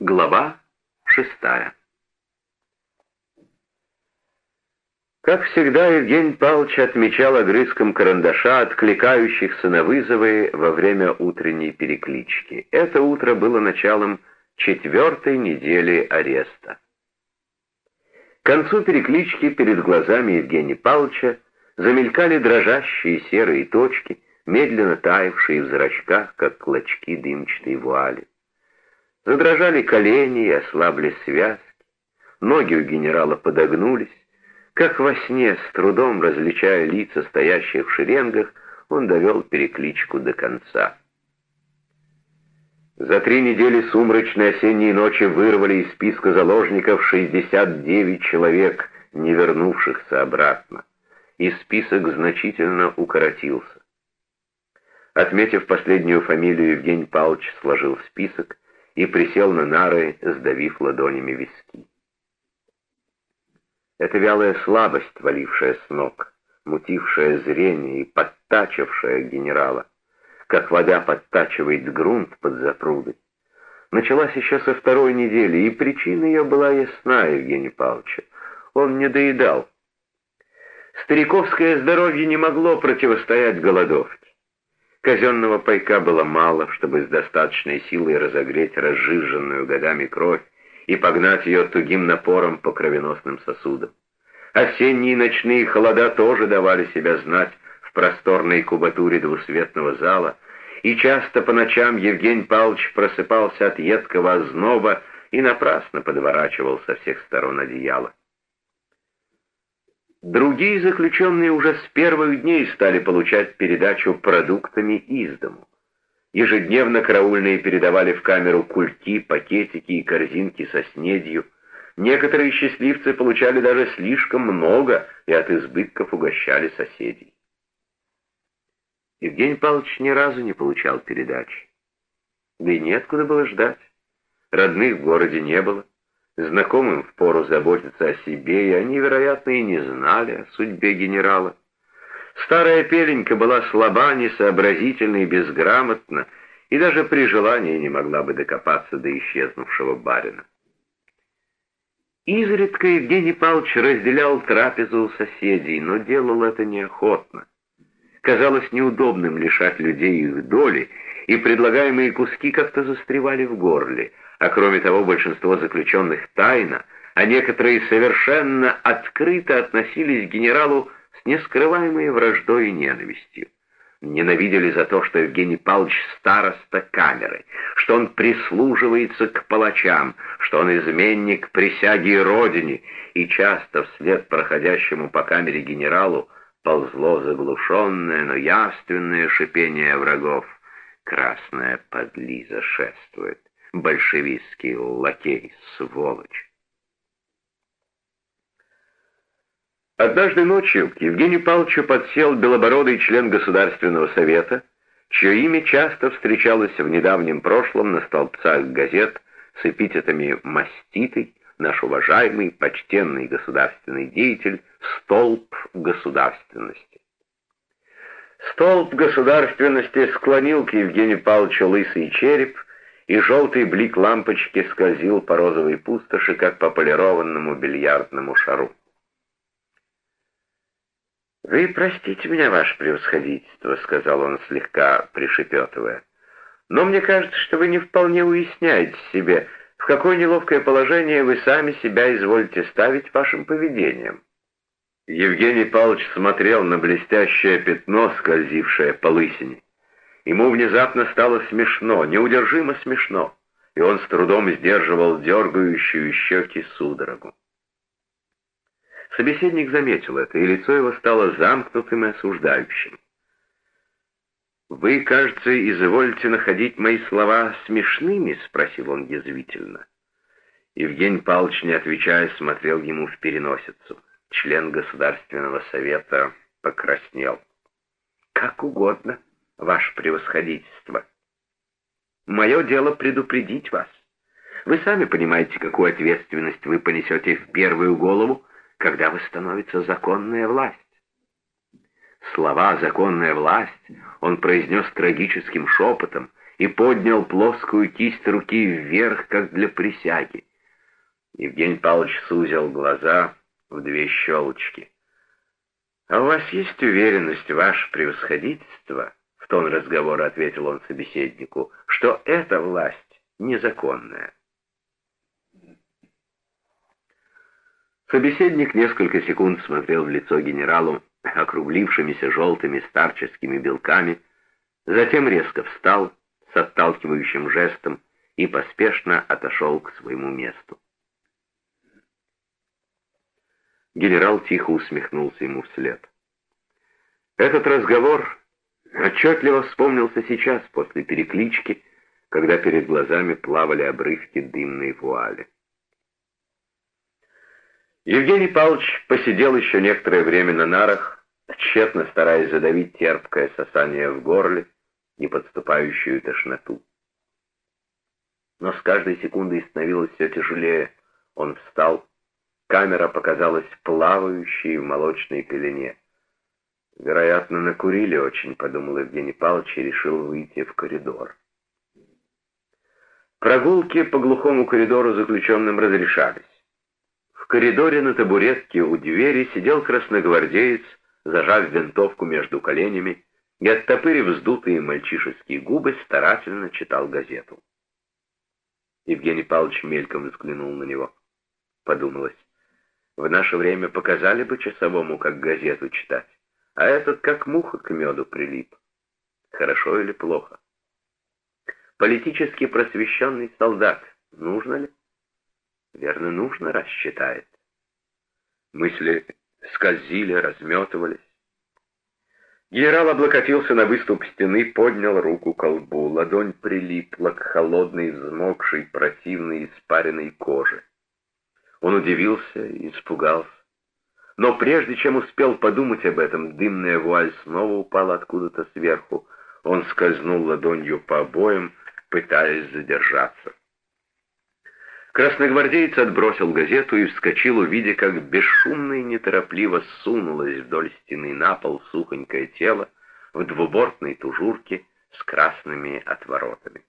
Глава шестая Как всегда, Евгений Павлович отмечал огрызком карандаша, откликающихся на вызовы во время утренней переклички. Это утро было началом четвертой недели ареста. К концу переклички перед глазами Евгения Павловича замелькали дрожащие серые точки, медленно таявшие в зрачках, как клочки дымчатой вуали. Задрожали колени и ослабли связки. Ноги у генерала подогнулись. Как во сне, с трудом различая лица, стоящие в шеренгах, он довел перекличку до конца. За три недели сумрачной осенней ночи вырвали из списка заложников 69 человек, не вернувшихся обратно, и список значительно укоротился. Отметив последнюю фамилию, Евгений Павлович сложил список и присел на нары, сдавив ладонями виски. Эта вялая слабость, валившая с ног, мутившая зрение и подтачившая генерала, как вода подтачивает грунт под запрудой, началась еще со второй недели, и причина ее была ясна Евгению Павловичу. Он не доедал. Стариковское здоровье не могло противостоять голодовке. Казенного пайка было мало, чтобы с достаточной силой разогреть разжиженную годами кровь и погнать ее тугим напором по кровеносным сосудам. Осенние ночные холода тоже давали себя знать в просторной кубатуре двусветного зала, и часто по ночам Евгений Павлович просыпался от едкого озноба и напрасно подворачивал со всех сторон одеяло. Другие заключенные уже с первых дней стали получать передачу продуктами из дому. Ежедневно караульные передавали в камеру кульки, пакетики и корзинки со снедью. Некоторые счастливцы получали даже слишком много и от избытков угощали соседей. Евгений Павлович ни разу не получал передачи. Да и неоткуда было ждать. Родных в городе не было. Знакомым впору заботиться о себе, и они, вероятно, и не знали о судьбе генерала. Старая пеленька была слаба, несообразительна и безграмотна, и даже при желании не могла бы докопаться до исчезнувшего барина. Изредка Евгений Павлович разделял трапезу у соседей, но делал это неохотно. Казалось неудобным лишать людей их доли, и предлагаемые куски как-то застревали в горле — а кроме того большинство заключенных тайно, а некоторые совершенно открыто относились к генералу с нескрываемой враждой и ненавистью. Ненавидели за то, что Евгений Павлович староста камеры, что он прислуживается к палачам, что он изменник присяги родине, и часто вслед проходящему по камере генералу ползло заглушенное, но явственное шипение врагов. Красная подлиза шествует большевистский лакей, сволочь. Однажды ночью к Евгению Павловичу подсел белобородый член Государственного совета, чье имя часто встречалось в недавнем прошлом на столбцах газет с эпитетами «маститый», «наш уважаемый, почтенный государственный деятель», «столб государственности». Столб государственности склонил к Евгению Павловичу лысый череп и желтый блик лампочки скользил по розовой пустоши, как по полированному бильярдному шару. «Вы простите меня, ваше превосходительство», — сказал он, слегка пришепетывая. «Но мне кажется, что вы не вполне уясняете себе, в какое неловкое положение вы сами себя изволите ставить вашим поведением». Евгений Павлович смотрел на блестящее пятно, скользившее по лысине. Ему внезапно стало смешно, неудержимо смешно, и он с трудом сдерживал дергающую щеки судорогу. Собеседник заметил это, и лицо его стало замкнутым и осуждающим. «Вы, кажется, изволите находить мои слова смешными?» — спросил он язвительно. Евгений Павлович, не отвечая, смотрел ему в переносицу. Член Государственного совета покраснел. «Как угодно», ваше превосходительство. Мое дело предупредить вас. Вы сами понимаете, какую ответственность вы понесете в первую голову, когда вы становится законная власть. Слова «законная власть» он произнес трагическим шепотом, и поднял плоскую кисть руки вверх, как для присяги. Евгений Павлович сузил глаза в две щелочки. «А у вас есть уверенность, ваше превосходительство?» — тон разговора ответил он собеседнику, — «что эта власть незаконная». Собеседник несколько секунд смотрел в лицо генералу округлившимися желтыми старческими белками, затем резко встал с отталкивающим жестом и поспешно отошел к своему месту. Генерал тихо усмехнулся ему вслед. Этот разговор отчетливо вспомнился сейчас, после переклички, когда перед глазами плавали обрывки дымной вуали. Евгений Павлович посидел еще некоторое время на нарах, тщетно стараясь задавить терпкое сосание в горле и подступающую тошноту. Но с каждой секундой становилось все тяжелее. Он встал. Камера показалась плавающей в молочной пелене. Вероятно, накурили очень, подумал Евгений Павлович и решил выйти в коридор. Прогулки по глухому коридору заключенным разрешались коридоре на табуретке у двери сидел красногвардеец, зажав винтовку между коленями, и, оттопырив вздутые мальчишеские губы, старательно читал газету. Евгений Павлович мельком взглянул на него. Подумалось, в наше время показали бы часовому, как газету читать, а этот как муха к меду прилип. Хорошо или плохо? Политически просвещенный солдат, нужно ли? Верно, нужно, рассчитает. Мысли скользили, разметывались. Генерал облокотился на выступ стены, поднял руку к колбу. Ладонь прилипла к холодной, взмокшей, противной, испаренной коже. Он удивился и испугался. Но прежде чем успел подумать об этом, дымная вуаль снова упала откуда-то сверху. Он скользнул ладонью по обоям, пытаясь задержаться. Красногвардеец отбросил газету и вскочил, увидя, как бесшумно и неторопливо сунулось вдоль стены на пол сухонькое тело в двубортной тужурке с красными отворотами.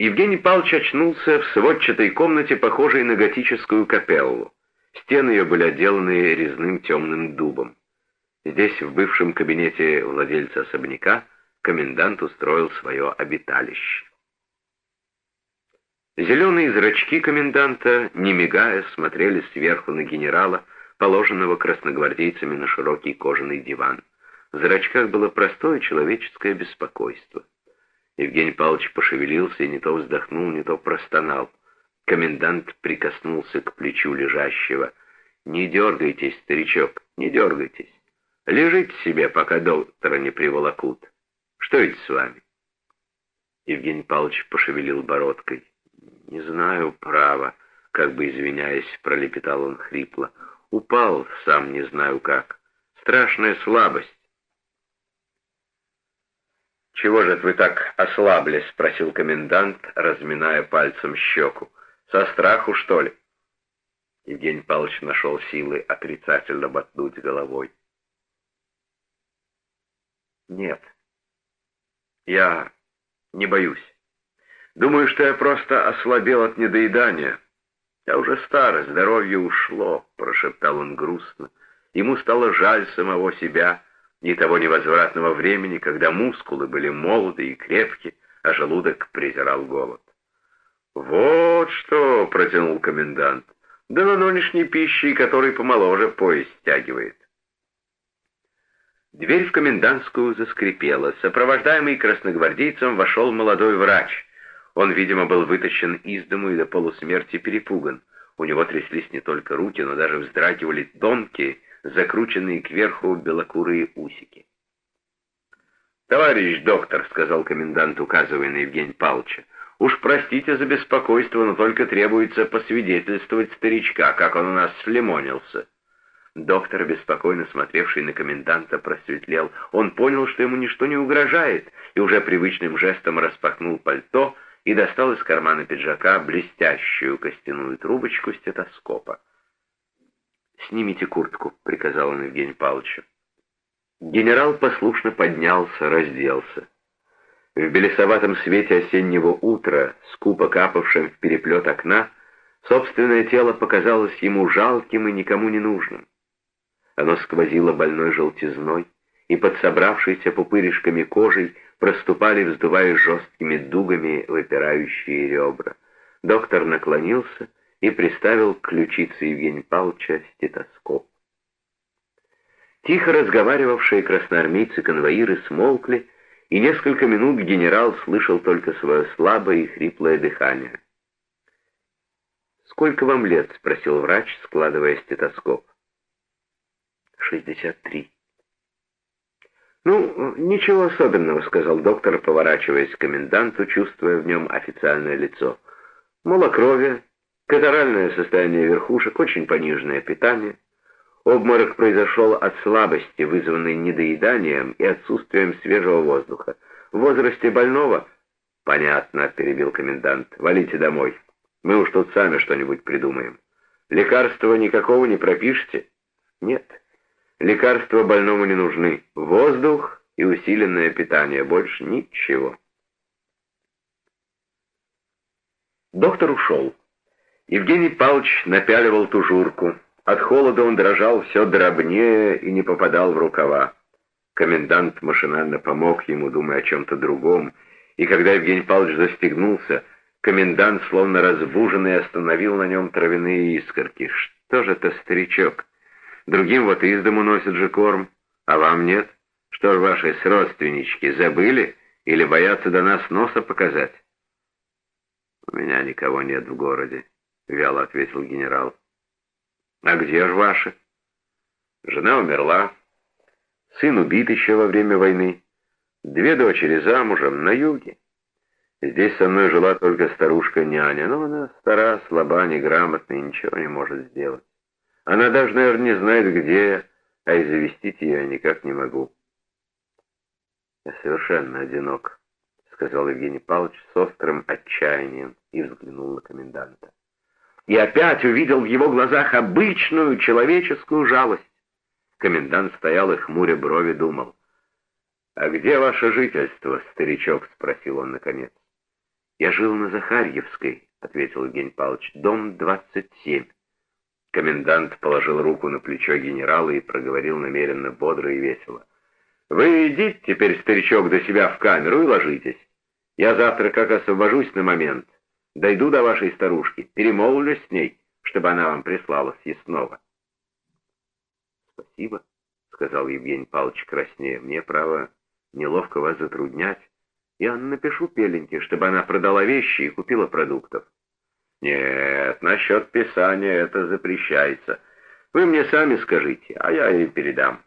Евгений Павлович очнулся в сводчатой комнате, похожей на готическую капеллу. Стены ее были отделаны резным темным дубом. Здесь, в бывшем кабинете владельца особняка, комендант устроил свое обиталище. Зеленые зрачки коменданта, не мигая, смотрели сверху на генерала, положенного красногвардейцами на широкий кожаный диван. В зрачках было простое человеческое беспокойство. Евгений Павлович пошевелился и не то вздохнул, не то простонал. Комендант прикоснулся к плечу лежащего. «Не дергайтесь, старичок, не дергайтесь. Лежите себе, пока доктора не приволокут. Что это с вами?» Евгений Павлович пошевелил бородкой. «Не знаю, право», — как бы извиняясь, пролепетал он хрипло. «Упал, сам не знаю как. Страшная слабость». «Чего же вы так ослабли?» — спросил комендант, разминая пальцем щеку. «Со страху, что ли?» Евгений Павлович нашел силы отрицательно ботнуть головой. «Нет, я не боюсь». Думаю, что я просто ослабел от недоедания. Я уже старый, здоровье ушло, прошептал он грустно. Ему стало жаль самого себя и того невозвратного времени, когда мускулы были молоды и крепки, а желудок презирал голод. «Вот что!» — протянул комендант. «Да на нынешней пищей, который помоложе пояс стягивает». Дверь в комендантскую заскрипела. Сопровождаемый красногвардейцем вошел молодой врач — он, видимо, был вытащен из дому и до полусмерти перепуган. У него тряслись не только руки, но даже вздрагивали тонкие, закрученные кверху белокурые усики. «Товарищ доктор», — сказал комендант, указывая на Евгения Павловича, «уж простите за беспокойство, но только требуется посвидетельствовать старичка, как он у нас слемонился». Доктор, беспокойно смотревший на коменданта, просветлел. Он понял, что ему ничто не угрожает, и уже привычным жестом распахнул пальто, и достал из кармана пиджака блестящую костяную трубочку стетоскопа. «Снимите куртку», — приказал он Евгению Павловичу. Генерал послушно поднялся, разделся. В белесоватом свете осеннего утра, скупо капавшем в переплет окна, собственное тело показалось ему жалким и никому не нужным. Оно сквозило больной желтизной, и под собравшейся пупыришками кожей проступали, вздувая жесткими дугами, выпирающие ребра. Доктор наклонился и приставил к ключице Евгения Павловича стетоскоп. Тихо разговаривавшие красноармейцы-конвоиры смолкли, и несколько минут генерал слышал только свое слабое и хриплое дыхание. «Сколько вам лет?» — спросил врач, складывая стетоскоп. «Шестьдесят три». «Ну, ничего особенного», — сказал доктор, поворачиваясь к коменданту, чувствуя в нем официальное лицо. «Малокровие, катаральное состояние верхушек, очень пониженное питание». Обморок произошел от слабости, вызванной недоеданием и отсутствием свежего воздуха. В возрасте больного... Понятно, перебил комендант. Валите домой. Мы уж тут сами что-нибудь придумаем. Лекарства никакого не пропишете? Нет. Лекарства больному не нужны. Воздух и усиленное питание. Больше ничего. Доктор ушел. Евгений Павлович напяливал тужурку. От холода он дрожал все дробнее и не попадал в рукава. Комендант машинально помог ему, думая о чем-то другом, и когда Евгений Павлович застегнулся, комендант, словно разбуженный, остановил на нем травяные искорки. «Что же это, старичок? Другим вот из дому носят же корм, а вам нет? Что ж ваши сродственнички, забыли или боятся до нас носа показать?» «У меня никого нет в городе», — вяло ответил генерал. А где же ваши? Жена умерла, сын убит еще во время войны, две дочери замужем на юге. Здесь со мной жила только старушка-няня, но она стара, слаба, неграмотная, ничего не может сделать. Она даже, наверное, не знает, где я, а и завестить ее я никак не могу. Я совершенно одинок, — сказал Евгений Павлович с острым отчаянием и взглянул на коменданта и опять увидел в его глазах обычную человеческую жалость. Комендант стоял и хмуря брови думал. «А где ваше жительство, старичок?» — спросил он наконец. «Я жил на Захарьевской», — ответил Евгений Павлович, — «дом 27». Комендант положил руку на плечо генерала и проговорил намеренно бодро и весело. «Вы идите теперь, старичок, до себя в камеру и ложитесь. Я завтра как освобожусь на момент». Дойду до вашей старушки, перемолвлюсь с ней, чтобы она вам прислала съестного. Спасибо, сказал Евгений Павлович краснее. Мне, право, неловко вас затруднять. Я напишу Пеленьке, чтобы она продала вещи и купила продуктов. Нет, насчет писания это запрещается. Вы мне сами скажите, а я ей передам.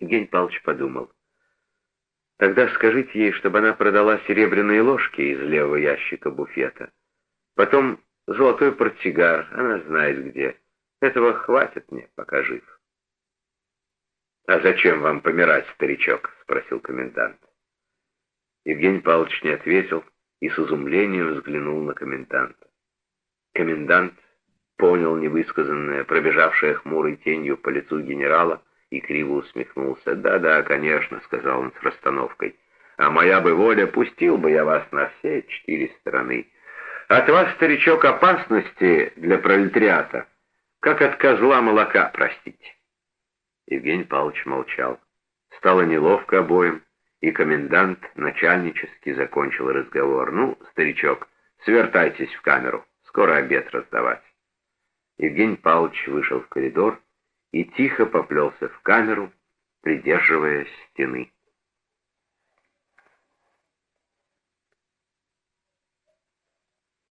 Евгений Павлович подумал. Тогда скажите ей, чтобы она продала серебряные ложки из левого ящика буфета. Потом золотой портсигар, она знает где. Этого хватит мне, пока жив. «А зачем вам помирать, старичок?» — спросил комендант. Евгений Павлович не ответил и с изумлением взглянул на коменданта. Комендант понял невысказанное, пробежавшее хмурой тенью по лицу генерала, и криво усмехнулся. «Да-да, конечно», — сказал он с расстановкой. «А моя бы воля, пустил бы я вас на все четыре стороны. От вас, старичок, опасности для пролетариата, как от козла молока, простите». Евгений Павлович молчал. Стало неловко обоим, и комендант начальнически закончил разговор. «Ну, старичок, свертайтесь в камеру, скоро обед раздавать». Евгений Павлович вышел в коридор, и тихо поплелся в камеру, придерживая стены.